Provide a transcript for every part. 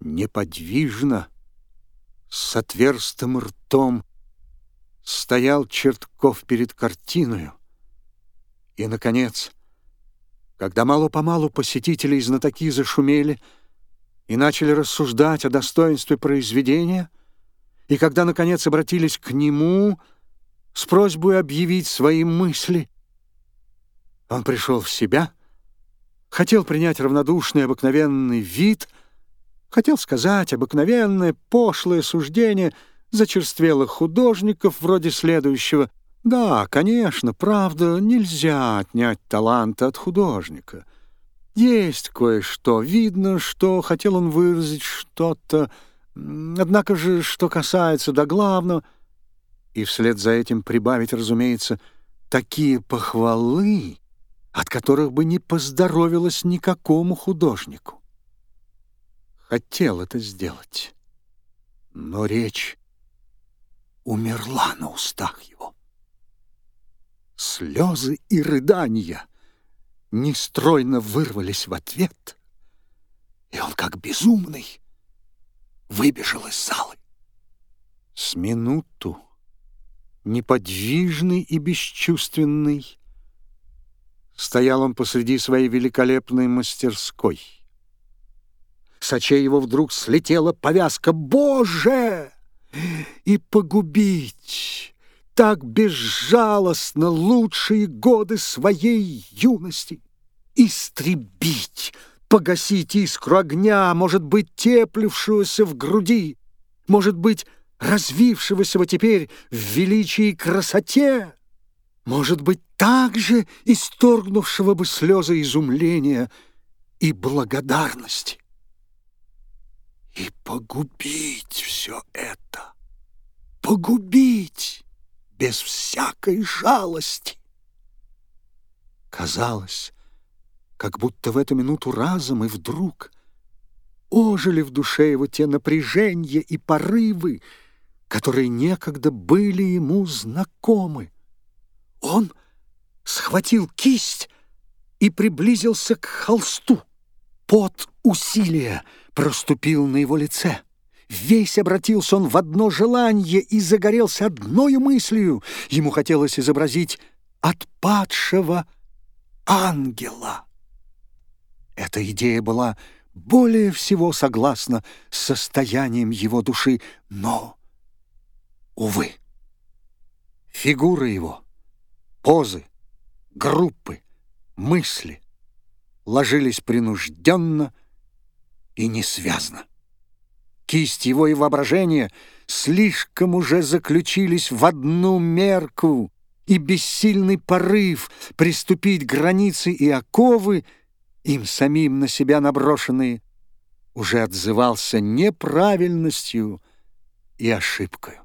Неподвижно, с отверстым ртом, стоял Чертков перед картиною. И, наконец, когда мало-помалу посетители и знатоки зашумели и начали рассуждать о достоинстве произведения, и когда, наконец, обратились к нему с просьбой объявить свои мысли, он пришел в себя, хотел принять равнодушный обыкновенный вид — Хотел сказать обыкновенное пошлое суждение зачерствелых художников вроде следующего. Да, конечно, правда, нельзя отнять таланта от художника. Есть кое-что, видно, что хотел он выразить что-то, однако же, что касается до главного, и вслед за этим прибавить, разумеется, такие похвалы, от которых бы не поздоровилось никакому художнику хотел это сделать. Но речь умерла на устах его. Слезы и рыдания нестройно вырвались в ответ, и он, как безумный, выбежал из залы. С минуту, неподвижный и бесчувственный, стоял он посреди своей великолепной мастерской — с очей его вдруг слетела повязка. «Боже!» И погубить так безжалостно лучшие годы своей юности. Истребить, погасить искру огня, может быть, теплившегося в груди, может быть, развившегося вот теперь в величии и красоте, может быть, также исторгнувшего бы слезы изумления и благодарности и погубить все это, погубить без всякой жалости. Казалось, как будто в эту минуту разом и вдруг ожили в душе его те напряжения и порывы, которые некогда были ему знакомы. Он схватил кисть и приблизился к холсту. Под усилия проступил на его лице. Весь обратился он в одно желание и загорелся одной мыслью. Ему хотелось изобразить отпадшего ангела. Эта идея была более всего согласна с состоянием его души, но, увы, фигура его, позы, группы, мысли ложились принужденно, и несвязно. Кисть его и воображение слишком уже заключились в одну мерку, и бессильный порыв приступить границы и оковы, им самим на себя наброшенные, уже отзывался неправильностью и ошибкою.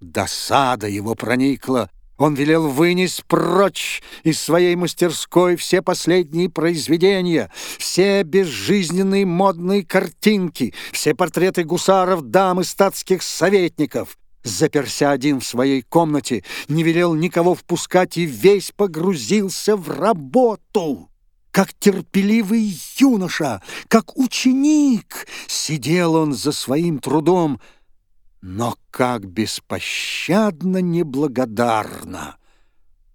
Досада его проникла он велел вынести прочь из своей мастерской все последние произведения, все безжизненные модные картинки, все портреты гусаров, дам и статских советников. Заперся один в своей комнате, не велел никого впускать и весь погрузился в работу. Как терпеливый юноша, как ученик, сидел он за своим трудом — но как беспощадно неблагодарно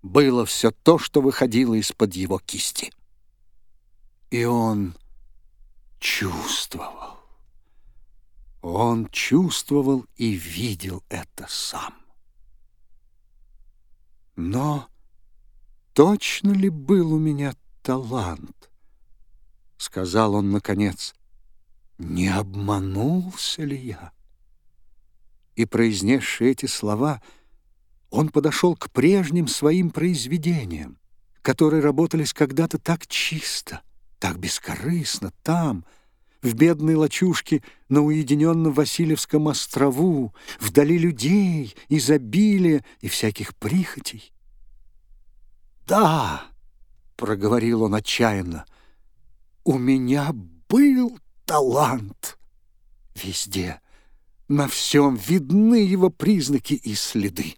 было все то, что выходило из-под его кисти. И он чувствовал. Он чувствовал и видел это сам. Но точно ли был у меня талант? Сказал он наконец. Не обманулся ли я? И произнесший эти слова, он подошел к прежним своим произведениям, которые работались когда-то так чисто, так бескорыстно, там, в бедной лачушке на уединенном Васильевском острову, вдали людей, изобилия и всяких прихотей. «Да!» — проговорил он отчаянно. «У меня был талант везде» на всем видны его признаки и следы.